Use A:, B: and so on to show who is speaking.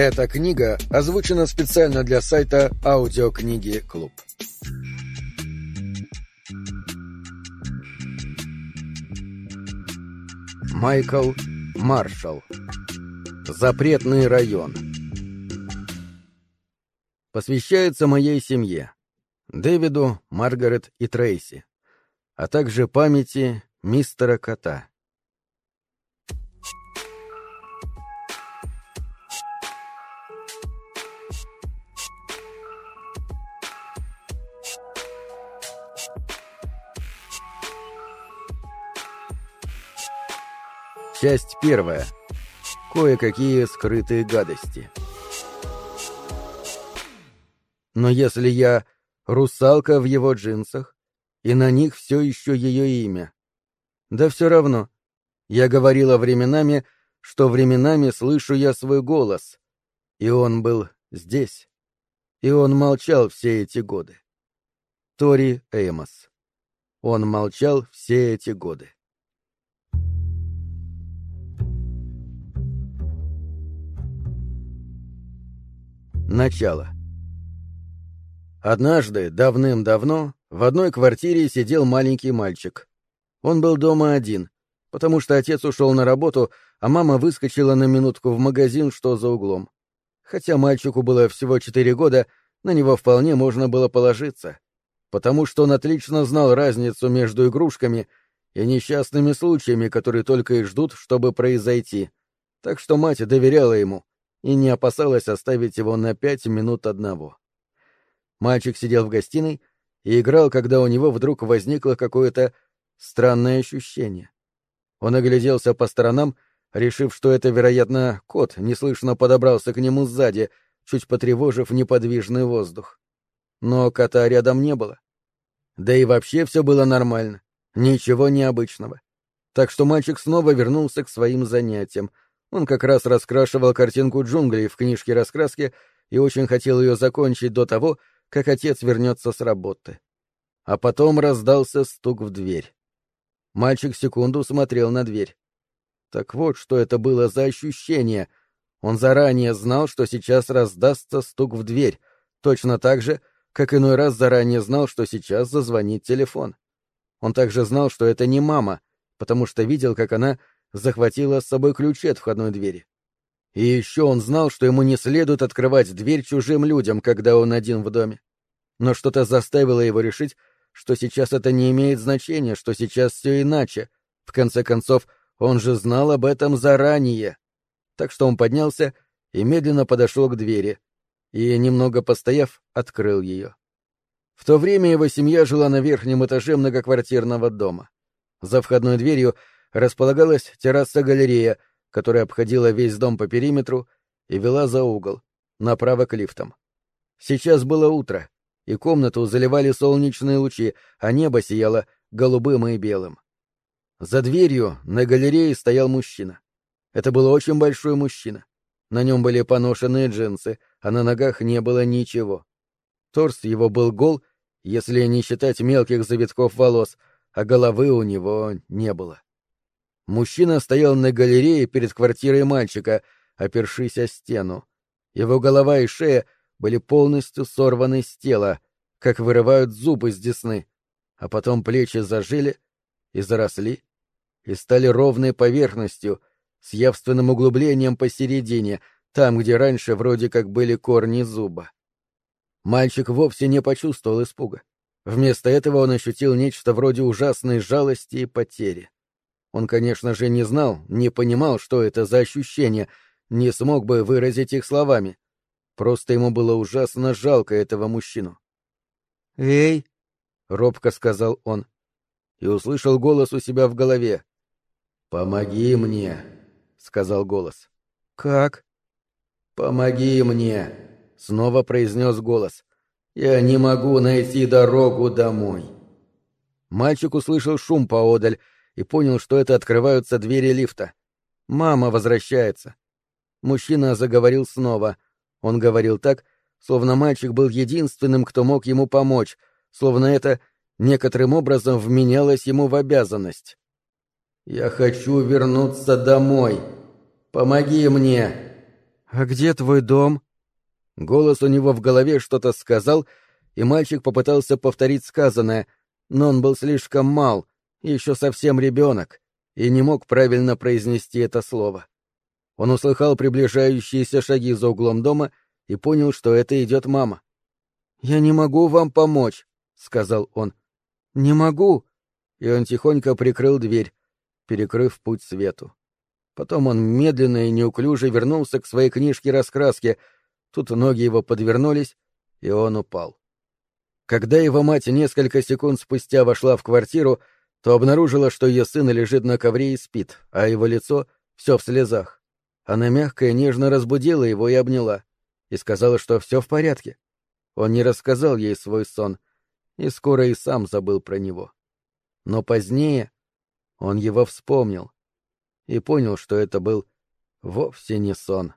A: Эта книга озвучена специально для сайта Аудиокниги Клуб. Майкл Маршалл. Запретный район. Посвящается моей семье. Дэвиду, Маргарет и Трейси, а также памяти мистера Кота. Часть первая. Кое-какие скрытые гадости. Но если я русалка в его джинсах, и на них все еще ее имя. Да все равно. Я говорила временами, что временами слышу я свой голос, и он был здесь. И он молчал все эти годы. Тори Эймос. Он молчал все эти годы. Начало. Однажды, давным-давно, в одной квартире сидел маленький мальчик. Он был дома один, потому что отец ушел на работу, а мама выскочила на минутку в магазин, что за углом. Хотя мальчику было всего четыре года, на него вполне можно было положиться, потому что он отлично знал разницу между игрушками и несчастными случаями, которые только и ждут, чтобы произойти. Так что мать доверяла ему, и не опасалась оставить его на пять минут одного. Мальчик сидел в гостиной и играл, когда у него вдруг возникло какое-то странное ощущение. Он огляделся по сторонам, решив, что это, вероятно, кот неслышно подобрался к нему сзади, чуть потревожив неподвижный воздух. Но кота рядом не было. Да и вообще все было нормально, ничего необычного. Так что мальчик снова вернулся к своим занятиям — он как раз раскрашивал картинку джунглей в книжке раскраски и очень хотел ее закончить до того, как отец вернется с работы. А потом раздался стук в дверь. Мальчик секунду смотрел на дверь. Так вот, что это было за ощущение. Он заранее знал, что сейчас раздастся стук в дверь, точно так же, как иной раз заранее знал, что сейчас зазвонит телефон. Он также знал, что это не мама, потому что видел, как она захватила с собой ключи от входной двери. И еще он знал, что ему не следует открывать дверь чужим людям, когда он один в доме. Но что-то заставило его решить, что сейчас это не имеет значения, что сейчас все иначе. В конце концов, он же знал об этом заранее. Так что он поднялся и медленно подошел к двери, и, немного постояв, открыл ее. В то время его семья жила на верхнем этаже многоквартирного дома. За входной дверью располагалась терраса-галерея, которая обходила весь дом по периметру и вела за угол, направо к лифтам. Сейчас было утро, и комнату заливали солнечные лучи, а небо сияло голубым и белым. За дверью на галерее стоял мужчина. Это был очень большой мужчина. На нем были поношенные джинсы, а на ногах не было ничего. Торс его был гол, если не считать мелких завитков волос, а головы у него не было. Мужчина стоял на галерее перед квартирой мальчика, опершись о стену. Его голова и шея были полностью сорваны с тела, как вырывают зубы с десны, а потом плечи зажили и заросли, и стали ровной поверхностью, с явственным углублением посередине, там, где раньше вроде как были корни зуба. Мальчик вовсе не почувствовал испуга. Вместо этого он ощутил нечто вроде ужасной жалости и потери. Он, конечно же, не знал, не понимал, что это за ощущения, не смог бы выразить их словами. Просто ему было ужасно жалко этого мужчину. «Эй!» — робко сказал он. И услышал голос у себя в голове. «Помоги мне!» — сказал голос. «Как?» «Помоги мне!» — снова произнес голос. «Я не могу найти дорогу домой!» Мальчик услышал шум поодаль и понял, что это открываются двери лифта. Мама возвращается. Мужчина заговорил снова. Он говорил так, словно мальчик был единственным, кто мог ему помочь, словно это некоторым образом вменялось ему в обязанность. «Я хочу вернуться домой. Помоги мне!» «А где твой дом?» Голос у него в голове что-то сказал, и мальчик попытался повторить сказанное, но он был слишком мал, еще совсем ребенок, и не мог правильно произнести это слово. Он услыхал приближающиеся шаги за углом дома и понял, что это идет мама. «Я не могу вам помочь», — сказал он. «Не могу». И он тихонько прикрыл дверь, перекрыв путь свету. Потом он медленно и неуклюже вернулся к своей книжке раскраски. Тут ноги его подвернулись, и он упал. Когда его мать несколько секунд спустя вошла в квартиру, то обнаружила, что ее сын лежит на ковре и спит, а его лицо все в слезах. Она мягко и нежно разбудила его и обняла, и сказала, что все в порядке. Он не рассказал ей свой сон, и скоро и сам забыл про него. Но позднее он его вспомнил, и понял, что это был вовсе не сон.